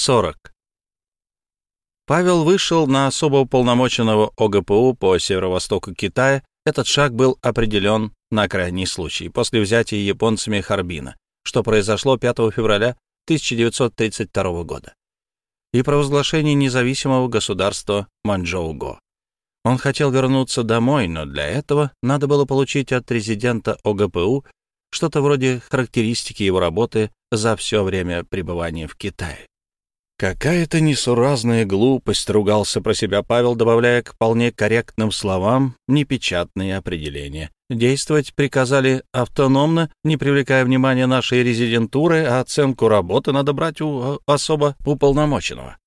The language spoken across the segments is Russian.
40. Павел вышел на особо уполномоченного ОГПУ по северо-востоку Китая. Этот шаг был определен на крайний случай, после взятия японцами Харбина, что произошло 5 февраля 1932 года, и провозглашения независимого государства Манчжоу-Го. Он хотел вернуться домой, но для этого надо было получить от резидента ОГПУ что-то вроде характеристики его работы за все время пребывания в Китае. «Какая-то несуразная глупость», — ругался про себя Павел, добавляя к вполне корректным словам непечатные определения. Действовать приказали автономно, не привлекая внимания нашей резидентуры, а оценку работы надо брать у особо уполномоченного.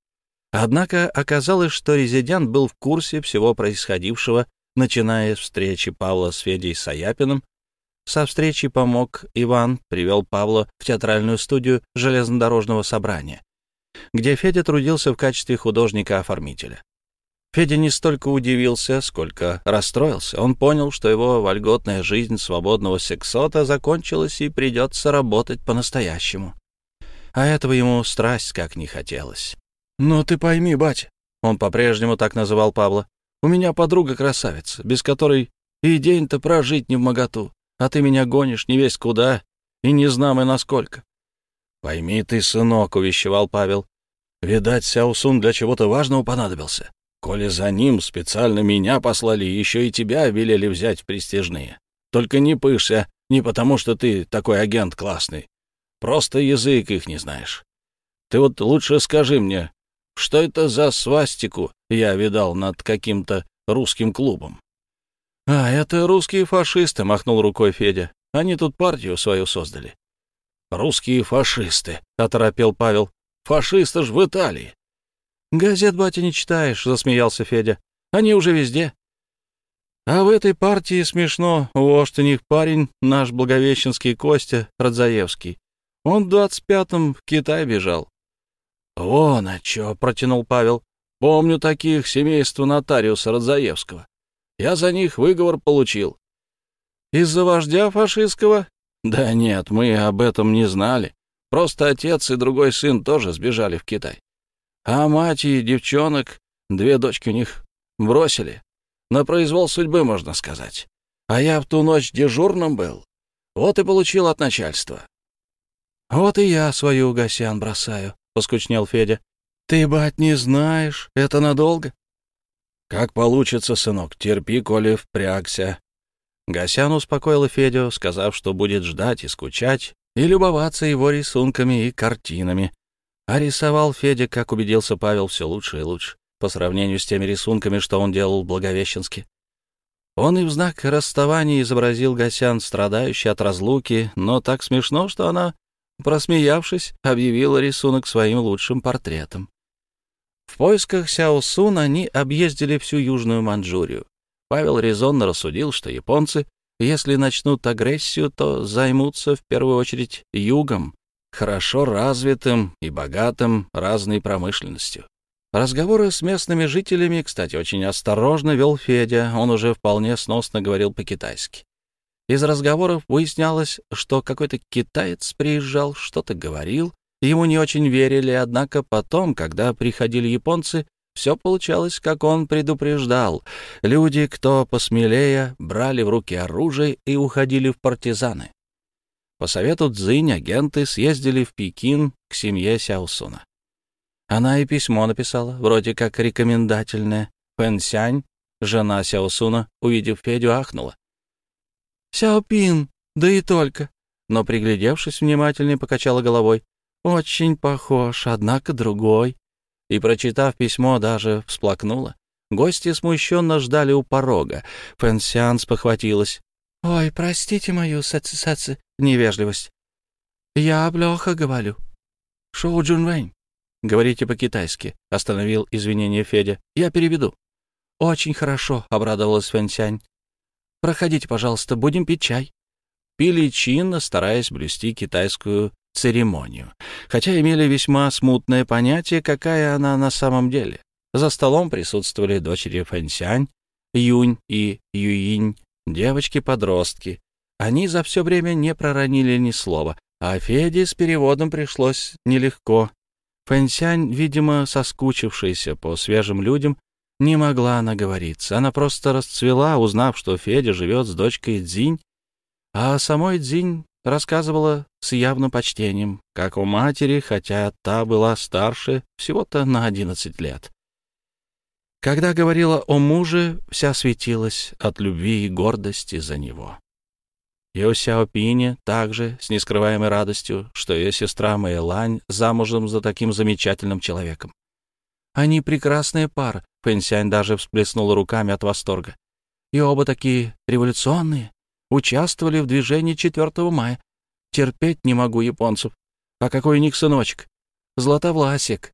Однако оказалось, что резидент был в курсе всего происходившего, начиная с встречи Павла с Федей Саяпиным. Со встречи помог Иван, привел Павла в театральную студию железнодорожного собрания где Федя трудился в качестве художника-оформителя. Федя не столько удивился, сколько расстроился. Он понял, что его вольготная жизнь свободного сексота закончилась и придется работать по-настоящему. А этого ему страсть как не хотелось. «Ну ты пойми, батя», — он по-прежнему так называл Павла, «у меня подруга красавица, без которой и день-то прожить не в моготу, а ты меня гонишь не весь куда и не знамо насколько». «Пойми ты, сынок», — увещевал Павел, Видать, Сяосун для чего-то важного понадобился. Коли за ним специально меня послали, еще и тебя велели взять в престижные. Только не пышься, не потому что ты такой агент классный. Просто язык их не знаешь. Ты вот лучше скажи мне, что это за свастику я видал над каким-то русским клубом? — А, это русские фашисты, — махнул рукой Федя. Они тут партию свою создали. — Русские фашисты, — оторопел Павел. Фашисты ж в Италии. Газет, батя, не читаешь, засмеялся Федя. Они уже везде. А в этой партии смешно. Вождь у них парень, наш благовещенский Костя Радзаевский. Он в двадцать пятом в Китай бежал. «Вон, а чё», — протянул Павел. «Помню таких семейства нотариуса Радзаевского. Я за них выговор получил». «Из-за вождя фашистского?» «Да нет, мы об этом не знали. Просто отец и другой сын тоже сбежали в Китай. А мать и девчонок, две дочки у них, бросили. На произвол судьбы, можно сказать. А я в ту ночь дежурным был. Вот и получил от начальства. «Вот и я свою Гасян бросаю», — поскучнел Федя. «Ты, бать, не знаешь, это надолго?» «Как получится, сынок, терпи, коли впрягся». Гасян успокоил Федю, сказав, что будет ждать и скучать, и любоваться его рисунками и картинами. А рисовал Федя, как убедился Павел, все лучше и лучше, по сравнению с теми рисунками, что он делал в Благовещенске. Он и в знак расставания изобразил Гасян, страдающий от разлуки, но так смешно, что она, просмеявшись, объявила рисунок своим лучшим портретом. В поисках Сяо Сун они объездили всю Южную Манчжурию. Павел резонно рассудил, что японцы если начнут агрессию, то займутся в первую очередь югом, хорошо развитым и богатым разной промышленностью. Разговоры с местными жителями, кстати, очень осторожно вел Федя, он уже вполне сносно говорил по-китайски. Из разговоров выяснялось, что какой-то китаец приезжал, что-то говорил, ему не очень верили, однако потом, когда приходили японцы, все получалось, как он предупреждал. Люди, кто посмелее, брали в руки оружие и уходили в партизаны. По совету Цзинь агенты съездили в Пекин к семье Сяосуна. Она и письмо написала, вроде как рекомендательное. Пэн Сянь, жена Сяосуна, увидев Федю, ахнула. «Сяопин, да и только!» Но, приглядевшись внимательнее, покачала головой. «Очень похож, однако другой» и, прочитав письмо, даже всплакнула. Гости смущенно ждали у порога. Фэнсиан спохватилась. «Ой, простите мою саци-саци невежливость. Я плохо говорю. Шоу Джунвэнь. Говорите по-китайски», — остановил извинение Федя. «Я переведу». «Очень хорошо», — обрадовалась Фэнсянь. «Проходите, пожалуйста, будем пить чай». Пили чинно, стараясь блюсти китайскую церемонию, хотя имели весьма смутное понятие, какая она на самом деле. За столом присутствовали дочери Фэнсянь, Юнь и Юинь, девочки-подростки. Они за все время не проронили ни слова, а Феде с переводом пришлось нелегко. Фэнсянь, видимо, соскучившаяся по свежим людям, не могла наговориться. Она просто расцвела, узнав, что Федя живет с дочкой Дзинь, а самой Дзинь рассказывала с явным почтением, как у матери, хотя та была старше всего-то на одиннадцать лет. Когда говорила о муже, вся светилась от любви и гордости за него. У Сяопине также с нескрываемой радостью, что ее сестра Мэйлань замужем за таким замечательным человеком. Они прекрасная пара, Фэнсянь даже всплеснула руками от восторга. И оба такие революционные, участвовали в движении 4 мая. Терпеть не могу японцев. А какой у них сыночек? Златовласик.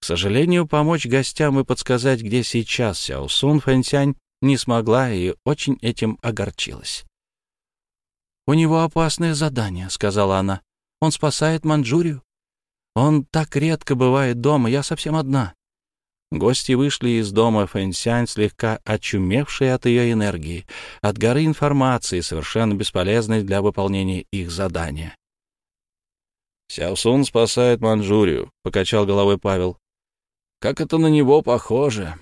К сожалению, помочь гостям и подсказать, где сейчас Сяосун Фэнсянь не смогла и очень этим огорчилась. «У него опасное задание», — сказала она. «Он спасает Манчжурию. Он так редко бывает дома, я совсем одна». Гости вышли из дома Фэнсянь, слегка очумевшие от ее энергии, от горы информации, совершенно бесполезной для выполнения их задания. «Сяосун спасает Манчжурию», — покачал головой Павел. «Как это на него похоже!»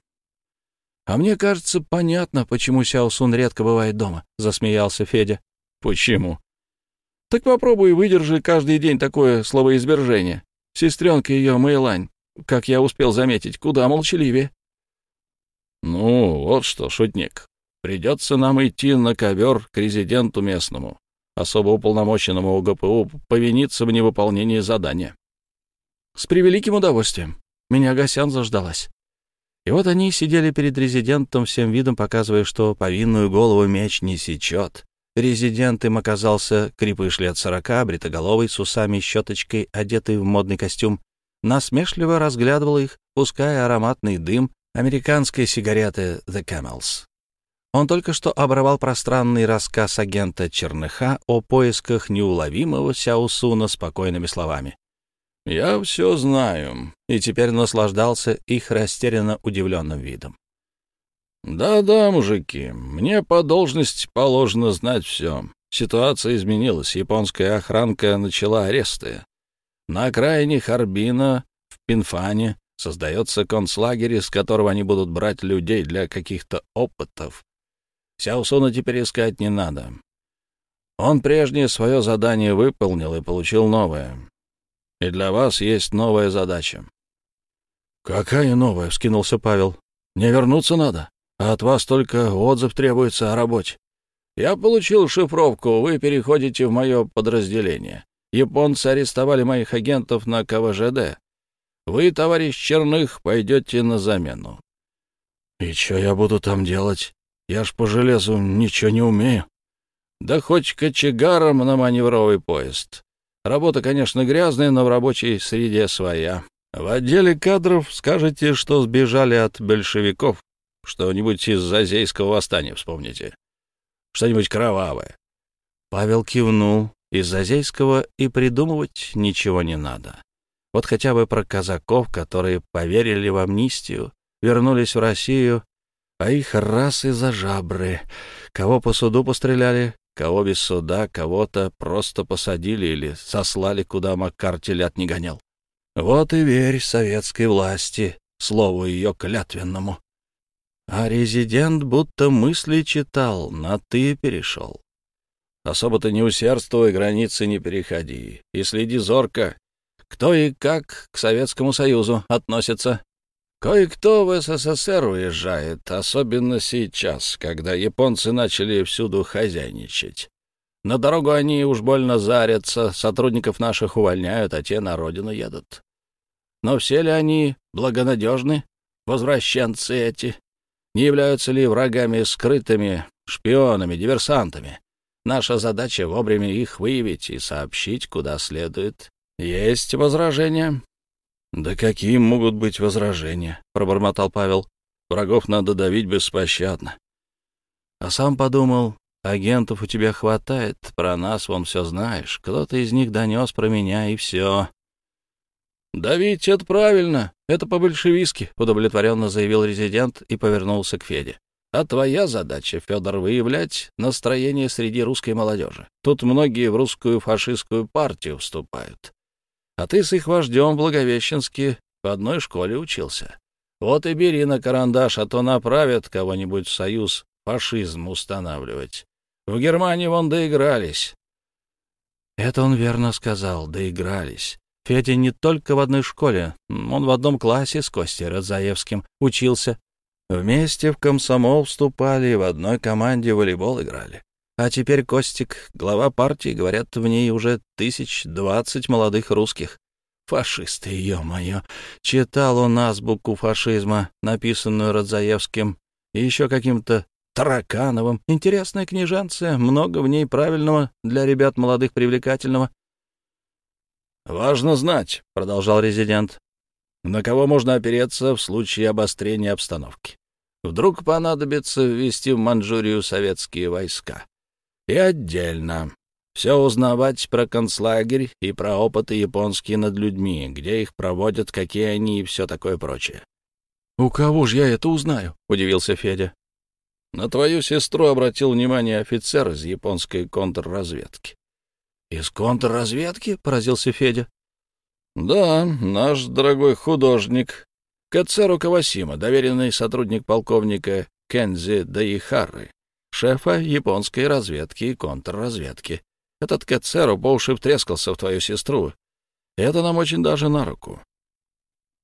«А мне кажется, понятно, почему Сяосун редко бывает дома», — засмеялся Федя. «Почему?» «Так попробуй выдержи каждый день такое словоизвержение. Сестренка ее, Мэйлань, как я успел заметить, куда молчаливее». «Ну, вот что, шутник, придется нам идти на ковер к резиденту местному, особо уполномоченному УГПУ, повиниться в невыполнении задания». «С превеликим удовольствием. Меня Гасян заждалась». И вот они сидели перед резидентом, всем видом показывая, что повинную голову меч не сечет. Резидент им оказался крепыш лет сорока, бритоголовый, с усами и щеточкой, одетый в модный костюм, насмешливо разглядывал их, пуская ароматный дым американской сигареты «The Camels». Он только что оборвал пространный рассказ агента Черныха о поисках неуловимого Сяусуна спокойными словами. «Я все знаю», и теперь наслаждался их растерянно удивленным видом. «Да-да, мужики, мне по должности положено знать все. Ситуация изменилась, японская охранка начала аресты. На окраине Харбина, в Пинфане, создается концлагерь, из которого они будут брать людей для каких-то опытов. Сяусуна теперь искать не надо. Он прежнее свое задание выполнил и получил новое. И для вас есть новая задача». «Какая новая?» — вскинулся Павел. «Не вернуться надо?» а от вас только отзыв требуется о работе. Я получил шифровку, вы переходите в мое подразделение. Японцы арестовали моих агентов на КВЖД. Вы, товарищ Черных, пойдете на замену. И что я буду там делать? Я ж по железу ничего не умею. Да хоть кочегаром на маневровый поезд. Работа, конечно, грязная, но в рабочей среде своя. В отделе кадров скажете, что сбежали от большевиков, что-нибудь из Зазейского восстания вспомните. Что-нибудь кровавое. Павел кивнул. Из Зазейского и придумывать ничего не надо. Вот хотя бы про казаков, которые поверили в амнистию, вернулись в Россию, а их раз из-за жабры. Кого по суду постреляли, кого без суда, кого-то просто посадили или сослали, куда Макар не гонял. Вот и верь советской власти, слову ее клятвенному. А резидент будто мысли читал, на «ты» перешел. Особо-то не усердствуй, границы не переходи. И следи зорко, кто и как к Советскому Союзу относится. Кое-кто в СССР уезжает, особенно сейчас, когда японцы начали всюду хозяйничать. На дорогу они уж больно зарятся, сотрудников наших увольняют, а те на родину едут. Но все ли они благонадежны, возвращенцы эти? Не являются ли врагами скрытыми, шпионами, диверсантами? Наша задача вовремя их выявить и сообщить, куда следует. Есть возражения? — Да какие могут быть возражения? — пробормотал Павел. — Врагов надо давить беспощадно. А сам подумал, агентов у тебя хватает, про нас вон все знаешь. Кто-то из них донес про меня, и все. «Давить — это правильно, это по-большевистски», — удовлетворенно заявил резидент и повернулся к Феде. «А твоя задача, Федор, выявлять настроение среди русской молодежи. Тут многие в русскую фашистскую партию вступают. А ты с их вождем Благовещенски в одной школе учился. Вот и бери на карандаш, а то направят кого-нибудь в союз фашизм устанавливать. В Германии вон доигрались. Это он верно сказал, доигрались. Федя не только в одной школе, он в одном классе с Костей Радзаевским учился. Вместе в комсомол вступали, в одной команде волейбол играли. А теперь Костик, глава партии, говорят, в ней уже тысяч двадцать молодых русских. Фашисты, ё-моё! Читал он азбуку фашизма, написанную Радзаевским, и еще каким-то Таракановым. Интересная книжанция, много в ней правильного для ребят молодых привлекательного. «Важно знать», — продолжал резидент, — «на кого можно опереться в случае обострения обстановки. Вдруг понадобится ввести в Манчжурию советские войска. И отдельно все узнавать про концлагерь и про опыты японские над людьми, где их проводят, какие они и все такое прочее. — У кого же я это узнаю? — удивился Федя. — На твою сестру обратил внимание офицер из японской контрразведки. «Из контрразведки?» — поразился Федя. «Да, наш дорогой художник Кацеру Кавасима, доверенный сотрудник полковника Кензи Даихары, шефа японской разведки и контрразведки. Этот Кацеру по уши втрескался в твою сестру. Это нам очень даже на руку».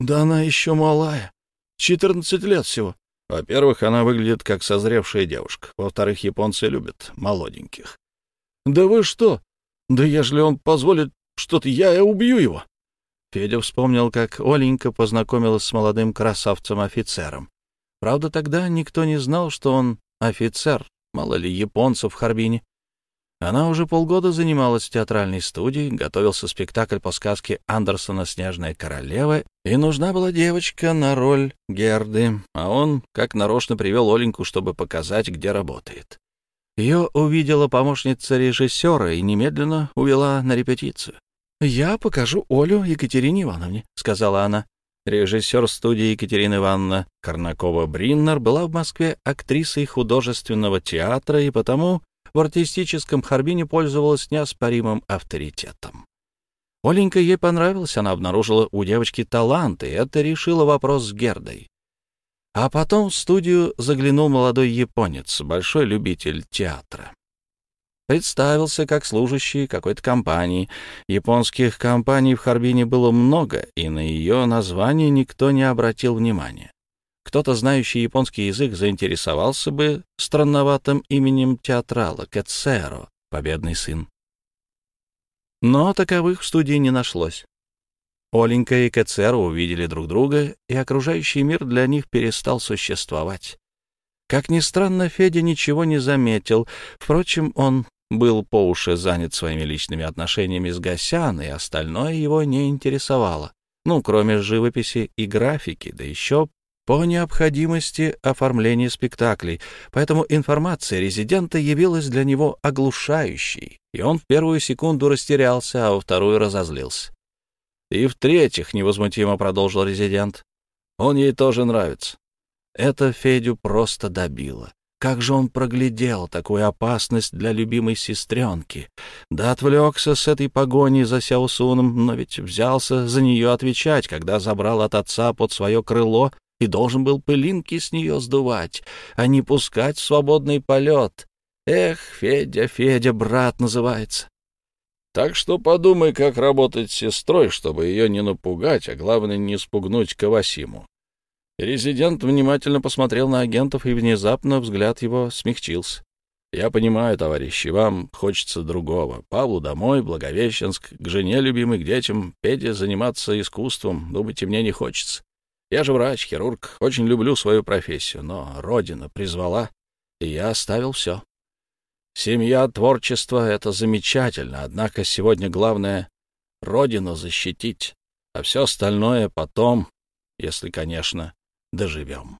«Да она еще малая. Четырнадцать лет всего». Во-первых, она выглядит как созревшая девушка. Во-вторых, японцы любят молоденьких. «Да вы что? Да ежели он позволит что-то, я и убью его. Федя вспомнил, как Оленька познакомилась с молодым красавцем-офицером. Правда, тогда никто не знал, что он офицер, мало ли японцев в Харбине. Она уже полгода занималась в театральной студии, готовился спектакль по сказке Андерсона «Снежная королева», и нужна была девочка на роль Герды, а он как нарочно привел Оленьку, чтобы показать, где работает. Ее увидела помощница режиссера и немедленно увела на репетицию. «Я покажу Олю Екатерине Ивановне», — сказала она. Режиссер студии Екатерина Ивановна Корнакова-Бриннер была в Москве актрисой художественного театра и потому в артистическом Харбине пользовалась неоспоримым авторитетом. Оленька ей понравилась, она обнаружила у девочки талант, и это решило вопрос с Гердой. А потом в студию заглянул молодой японец, большой любитель театра. Представился как служащий какой-то компании. Японских компаний в Харбине было много, и на ее название никто не обратил внимания. Кто-то, знающий японский язык, заинтересовался бы странноватым именем театрала Кэцеро, победный сын. Но таковых в студии не нашлось. Оленька и Кацеру увидели друг друга, и окружающий мир для них перестал существовать. Как ни странно, Федя ничего не заметил. Впрочем, он был по уши занят своими личными отношениями с Гасян, и остальное его не интересовало. Ну, кроме живописи и графики, да еще по необходимости оформления спектаклей, поэтому информация резидента явилась для него оглушающей, и он в первую секунду растерялся, а во вторую разозлился. И в-третьих, — невозмутимо продолжил резидент, — он ей тоже нравится. Это Федю просто добило. Как же он проглядел такую опасность для любимой сестренки? Да отвлекся с этой погони за Сяосуном, но ведь взялся за нее отвечать, когда забрал от отца под свое крыло и должен был пылинки с нее сдувать, а не пускать в свободный полет. Эх, Федя, Федя, брат называется. Так что подумай, как работать с сестрой, чтобы ее не напугать, а главное, не спугнуть Кавасиму. Резидент внимательно посмотрел на агентов, и внезапно взгляд его смягчился. «Я понимаю, товарищи, вам хочется другого. Павлу домой, Благовещенск, к жене любимой, к детям, Пете заниматься искусством. Думаете, мне не хочется. Я же врач, хирург, очень люблю свою профессию, но Родина призвала, и я оставил все. Семья, творчество — это замечательно, однако сегодня главное — родину защитить, а все остальное потом, если, конечно, доживем.